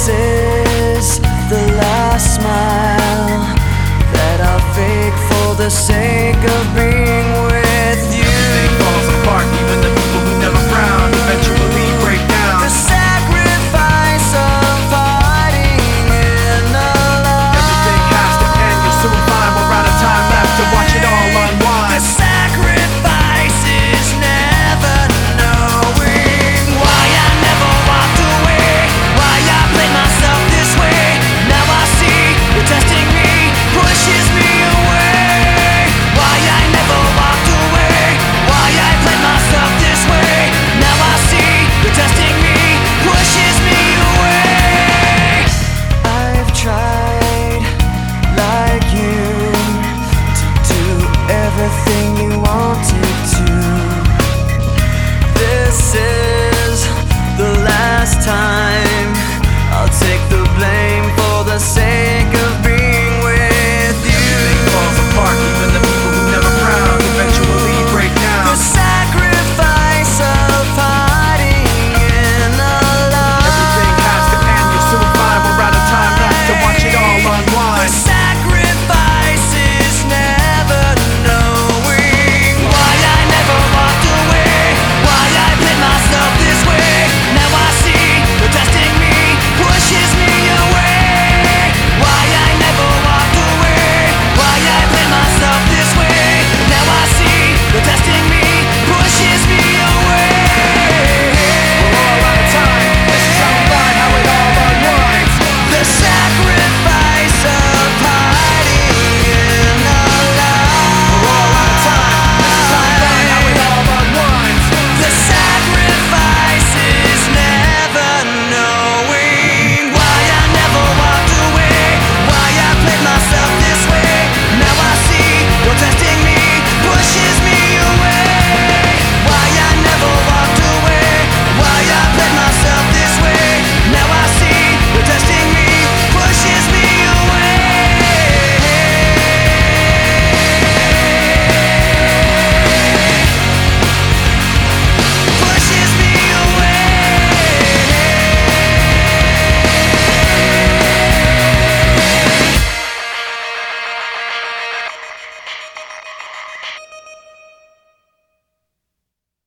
This is the last smile that I'll fake for the sake of being